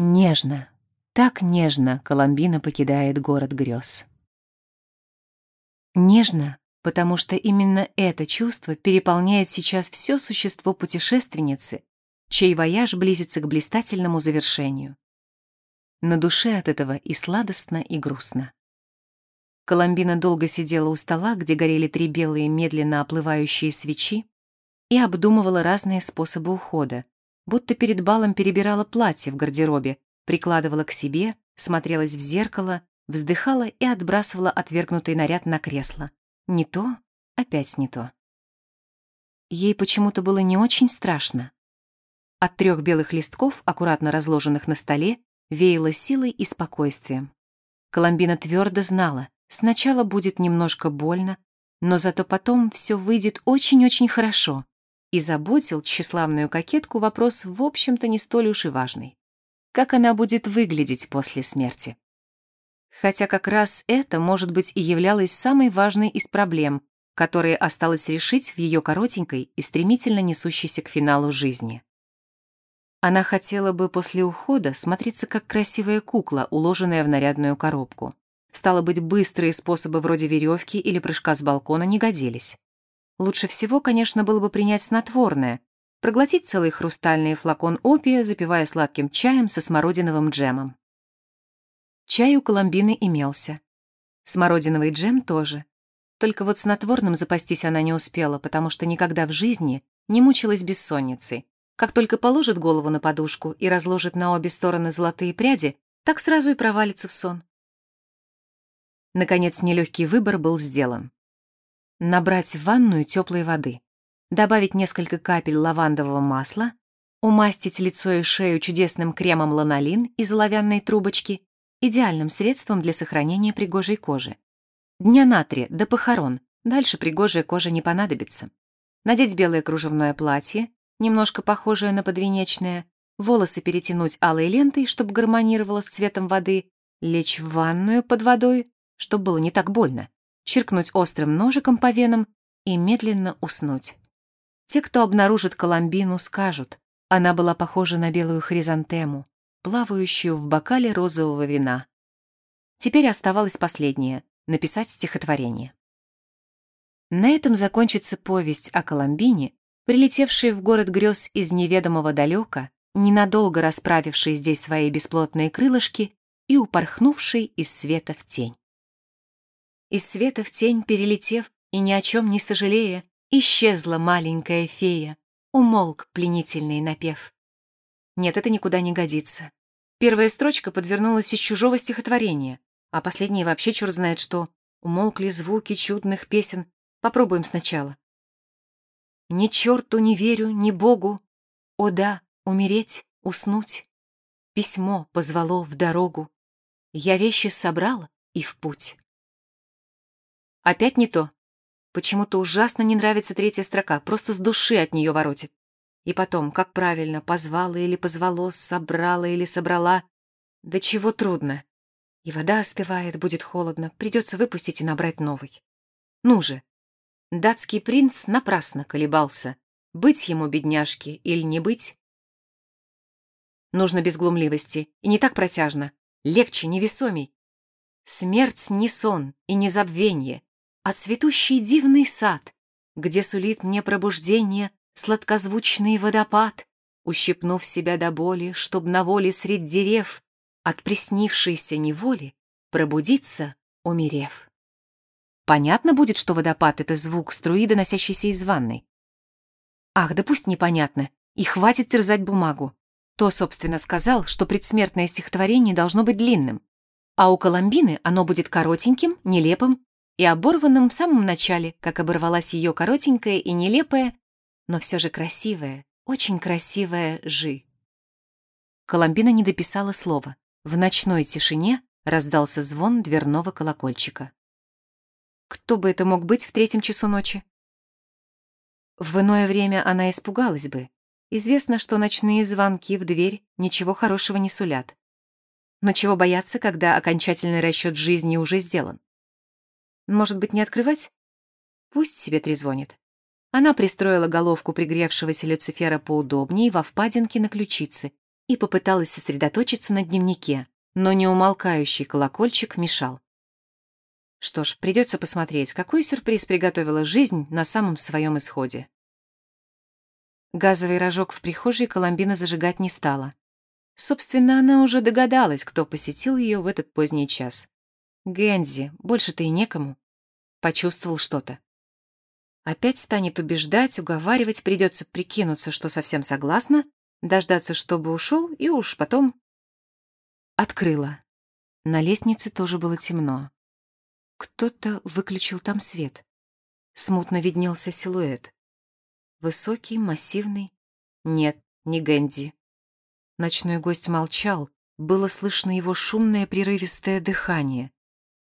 Нежно, так нежно Коломбина покидает город грез. Нежно, потому что именно это чувство переполняет сейчас все существо путешественницы, чей вояж близится к блистательному завершению. На душе от этого и сладостно, и грустно. Коломбина долго сидела у стола, где горели три белые медленно оплывающие свечи, и обдумывала разные способы ухода, будто перед балом перебирала платье в гардеробе, прикладывала к себе, смотрелась в зеркало, вздыхала и отбрасывала отвергнутый наряд на кресло. Не то, опять не то. Ей почему-то было не очень страшно. От трех белых листков, аккуратно разложенных на столе, веяло силой и спокойствием. Коломбина твердо знала, Сначала будет немножко больно, но зато потом все выйдет очень-очень хорошо. И заботил тщеславную кокетку вопрос, в общем-то, не столь уж и важный. Как она будет выглядеть после смерти? Хотя как раз это, может быть, и являлось самой важной из проблем, которые осталось решить в ее коротенькой и стремительно несущейся к финалу жизни. Она хотела бы после ухода смотреться как красивая кукла, уложенная в нарядную коробку. Стало быть, быстрые способы вроде веревки или прыжка с балкона не годились. Лучше всего, конечно, было бы принять снотворное, проглотить целый хрустальный флакон опия, запивая сладким чаем со смородиновым джемом. Чай у Коломбины имелся. Смородиновый джем тоже. Только вот снотворным запастись она не успела, потому что никогда в жизни не мучилась бессонницей. Как только положит голову на подушку и разложит на обе стороны золотые пряди, так сразу и провалится в сон. Наконец, нелегкий выбор был сделан. Набрать в ванную теплой воды, добавить несколько капель лавандового масла, умастить лицо и шею чудесным кремом ланолин из оловянной трубочки, идеальным средством для сохранения пригожей кожи. Дня на три, до похорон, дальше пригожая кожа не понадобится. Надеть белое кружевное платье, немножко похожее на подвенечное, волосы перетянуть алой лентой, чтобы гармонировало с цветом воды, лечь в ванную под водой, чтобы было не так больно, чиркнуть острым ножиком по венам и медленно уснуть. Те, кто обнаружит Коломбину, скажут, она была похожа на белую хризантему, плавающую в бокале розового вина. Теперь оставалось последнее — написать стихотворение. На этом закончится повесть о Коломбине, прилетевшей в город грез из неведомого далека, ненадолго расправившей здесь свои бесплотные крылышки и упорхнувшей из света в тень. Из света в тень перелетев и ни о чем не сожалея, исчезла маленькая фея, умолк пленительный напев. Нет, это никуда не годится. Первая строчка подвернулась из чужого стихотворения, а последняя вообще черт знает что. Умолкли звуки чудных песен. Попробуем сначала. Ни черту не верю, ни богу. О да, умереть, уснуть. Письмо позвало в дорогу. Я вещи собрала и в путь. Опять не то. Почему-то ужасно не нравится третья строка, просто с души от нее воротит. И потом, как правильно, позвала или позвало, собрала или собрала. Да чего трудно. И вода остывает, будет холодно, придется выпустить и набрать новый. Ну же. Датский принц напрасно колебался. Быть ему, бедняжке, или не быть? Нужно без глумливости, и не так протяжно. Легче, невесомей. Смерть не сон и не забвенье, а цветущий дивный сад, где сулит мне пробуждение сладкозвучный водопад, ущипнув себя до боли, чтоб на воле средь дерев от приснившейся неволи пробудиться, умерев. Понятно будет, что водопад — это звук струи, доносящийся из ванной? Ах, да пусть непонятно, и хватит терзать бумагу. То, собственно, сказал, что предсмертное стихотворение должно быть длинным, а у Коломбины оно будет коротеньким, нелепым и оборванным в самом начале, как оборвалась ее коротенькая и нелепая, но все же красивая, очень красивая «жи». Коломбина не дописала слова. В ночной тишине раздался звон дверного колокольчика. Кто бы это мог быть в третьем часу ночи? В иное время она испугалась бы. Известно, что ночные звонки в дверь ничего хорошего не сулят. Но чего бояться, когда окончательный расчет жизни уже сделан? Может быть, не открывать? Пусть себе трезвонит. Она пристроила головку пригревшегося Люцифера поудобнее во впадинке на ключице и попыталась сосредоточиться на дневнике, но неумолкающий колокольчик мешал. Что ж, придется посмотреть, какой сюрприз приготовила жизнь на самом своем исходе. Газовый рожок в прихожей Коломбина зажигать не стала. Собственно, она уже догадалась, кто посетил ее в этот поздний час. Гэнзи, больше-то и некому. Почувствовал что-то. Опять станет убеждать, уговаривать, придется прикинуться, что совсем согласна, дождаться, чтобы ушел, и уж потом... Открыла. На лестнице тоже было темно. Кто-то выключил там свет. Смутно виднелся силуэт. Высокий, массивный. Нет, не Гэнди. Ночной гость молчал, было слышно его шумное прерывистое дыхание.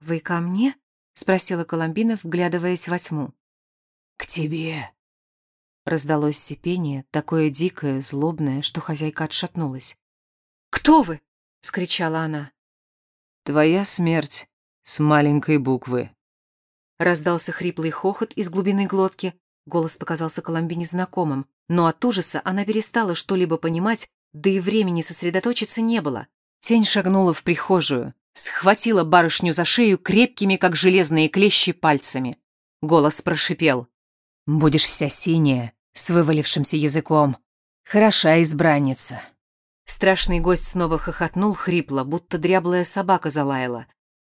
«Вы ко мне?» — спросила Коломбина, вглядываясь во тьму. «К тебе!» Раздалось сипение, такое дикое, злобное, что хозяйка отшатнулась. «Кто вы?» — скричала она. «Твоя смерть с маленькой буквы». Раздался хриплый хохот из глубины глотки. Голос показался Коломбине знакомым, но от ужаса она перестала что-либо понимать, да и времени сосредоточиться не было. Тень шагнула в прихожую, схватила барышню за шею крепкими, как железные клещи, пальцами. Голос прошипел. Будешь вся синяя, с вывалившимся языком. Хороша избранница». Страшный гость снова хохотнул хрипло, будто дряблая собака залаяла.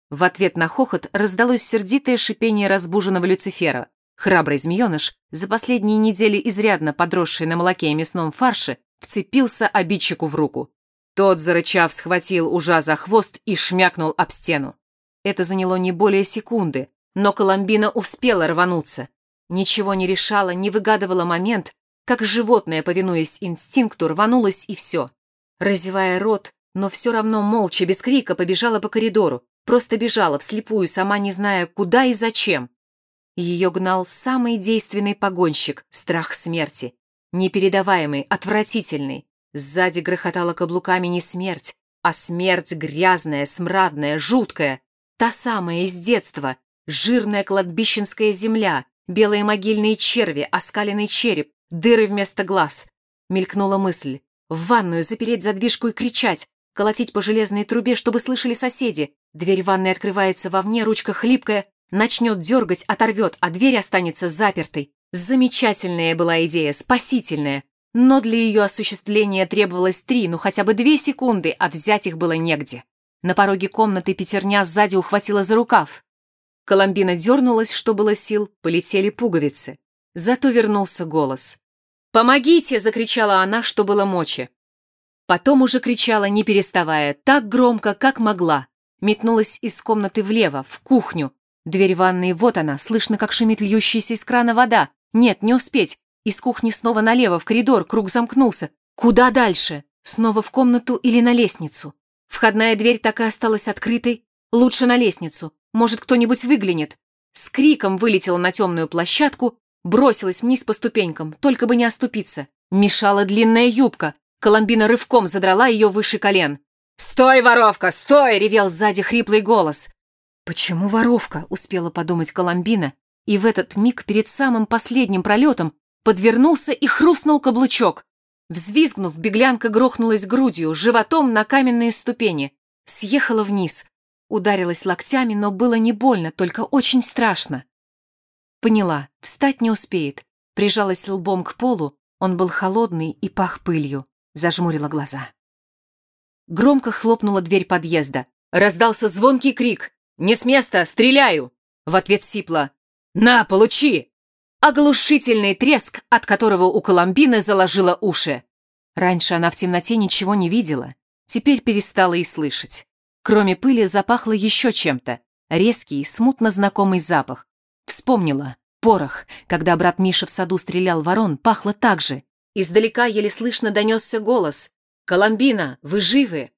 В ответ на хохот раздалось сердитое шипение разбуженного Люцифера. Храбрый змееныш, за последние недели изрядно подросший на молоке и мясном фарше, вцепился обидчику в руку. Тот, зарычав, схватил ужа за хвост и шмякнул об стену. Это заняло не более секунды, но Коломбина успела рвануться. Ничего не решала, не выгадывала момент, как животное, повинуясь инстинкту, рванулось и все. Разевая рот, но все равно молча, без крика, побежала по коридору, просто бежала вслепую, сама не зная, куда и зачем. Ее гнал самый действенный погонщик — страх смерти. Непередаваемый, отвратительный. Сзади грохотала каблуками не смерть, а смерть грязная, смрадная, жуткая. Та самая из детства, жирная кладбищенская земля, Белые могильные черви, оскаленный череп, дыры вместо глаз. Мелькнула мысль. В ванную запереть задвижку и кричать, колотить по железной трубе, чтобы слышали соседи. Дверь ванной открывается вовне, ручка хлипкая, начнет дергать, оторвет, а дверь останется запертой. Замечательная была идея, спасительная. Но для ее осуществления требовалось три, ну хотя бы две секунды, а взять их было негде. На пороге комнаты пятерня сзади ухватила за рукав. Коломбина дернулась, что было сил, полетели пуговицы. Зато вернулся голос. «Помогите!» — закричала она, что было мочи. Потом уже кричала, не переставая, так громко, как могла. Метнулась из комнаты влево, в кухню. Дверь ванной, вот она, слышно, как шумит льющаяся из крана вода. Нет, не успеть. Из кухни снова налево, в коридор, круг замкнулся. Куда дальше? Снова в комнату или на лестницу? Входная дверь так и осталась открытой. Лучше на лестницу. Может, кто-нибудь выглянет. С криком вылетела на темную площадку, бросилась вниз по ступенькам, только бы не оступиться. Мешала длинная юбка. Коломбина рывком задрала ее выше колен. «Стой, воровка, стой!» — ревел сзади хриплый голос. «Почему воровка?» — успела подумать Коломбина, и в этот миг перед самым последним пролетом подвернулся и хрустнул каблучок. Взвизгнув, беглянка грохнулась грудью, животом на каменные ступени. Съехала вниз, Ударилась локтями, но было не больно, только очень страшно. Поняла, встать не успеет. Прижалась лбом к полу, он был холодный и пах пылью. Зажмурила глаза. Громко хлопнула дверь подъезда. Раздался звонкий крик. «Не с места! Стреляю!» В ответ сипла. «На, получи!» Оглушительный треск, от которого у Коломбины заложила уши. Раньше она в темноте ничего не видела, теперь перестала и слышать. Кроме пыли запахло еще чем-то. Резкий, смутно знакомый запах. Вспомнила. Порох. Когда брат Миша в саду стрелял ворон, пахло так же. Издалека еле слышно донесся голос. «Коломбина, вы живы?»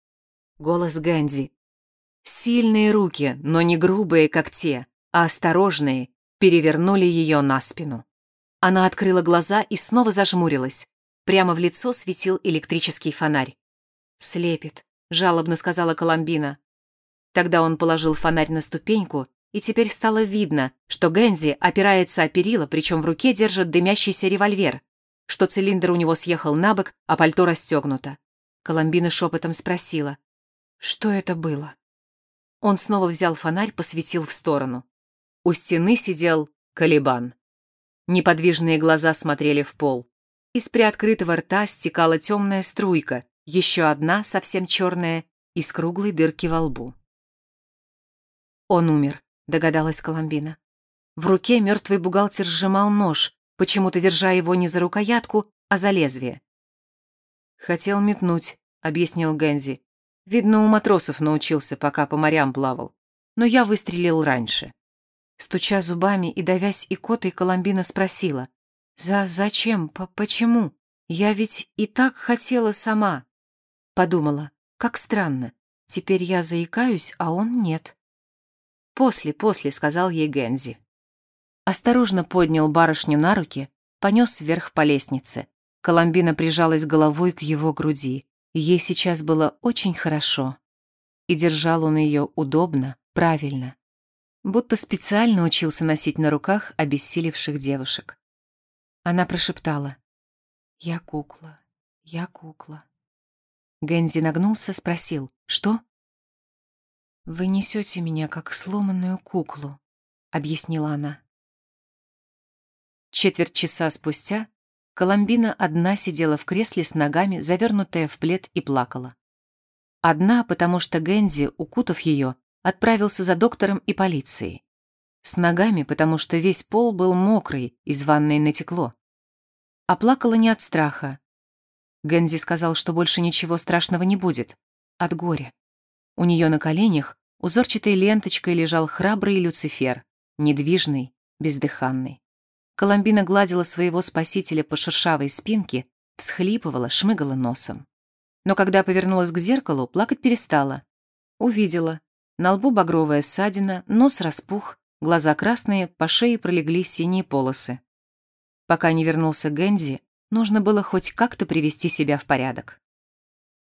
Голос Гэнди. Сильные руки, но не грубые, как те, а осторожные, перевернули ее на спину. Она открыла глаза и снова зажмурилась. Прямо в лицо светил электрический фонарь. Слепит, жалобно сказала Коломбина. Тогда он положил фонарь на ступеньку, и теперь стало видно, что Гэнзи опирается о перила, причем в руке держит дымящийся револьвер, что цилиндр у него съехал на бок, а пальто расстегнуто. Коломбина шепотом спросила, что это было. Он снова взял фонарь, посветил в сторону. У стены сидел Калибан. Неподвижные глаза смотрели в пол. Из приоткрытого рта стекала темная струйка, еще одна, совсем черная, из круглой дырки во лбу. «Он умер», — догадалась Коломбина. В руке мертвый бухгалтер сжимал нож, почему-то держа его не за рукоятку, а за лезвие. «Хотел метнуть», — объяснил Гэнзи. «Видно, у матросов научился, пока по морям плавал. Но я выстрелил раньше». Стуча зубами и давясь икотой, Коломбина спросила. «За зачем? По почему? Я ведь и так хотела сама». Подумала, как странно. Теперь я заикаюсь, а он нет. «После, после», — сказал ей Гензи. Осторожно поднял барышню на руки, понес вверх по лестнице. Коломбина прижалась головой к его груди. Ей сейчас было очень хорошо. И держал он ее удобно, правильно. Будто специально учился носить на руках обессилевших девушек. Она прошептала. «Я кукла, я кукла». Гензи нагнулся, спросил. «Что?» «Вы несете меня, как сломанную куклу», — объяснила она. Четверть часа спустя Коломбина одна сидела в кресле с ногами, завернутая в плед, и плакала. Одна, потому что Гензи, укутав ее, отправился за доктором и полицией. С ногами, потому что весь пол был мокрый, из ванной натекло. А не от страха. Гензи сказал, что больше ничего страшного не будет. От горя. У нее на коленях узорчатой ленточкой лежал храбрый Люцифер, недвижный, бездыханный. Коломбина гладила своего спасителя по шершавой спинке, всхлипывала, шмыгала носом. Но когда повернулась к зеркалу, плакать перестала. Увидела. На лбу багровая ссадина, нос распух, глаза красные, по шее пролегли синие полосы. Пока не вернулся Гэнди, нужно было хоть как-то привести себя в порядок.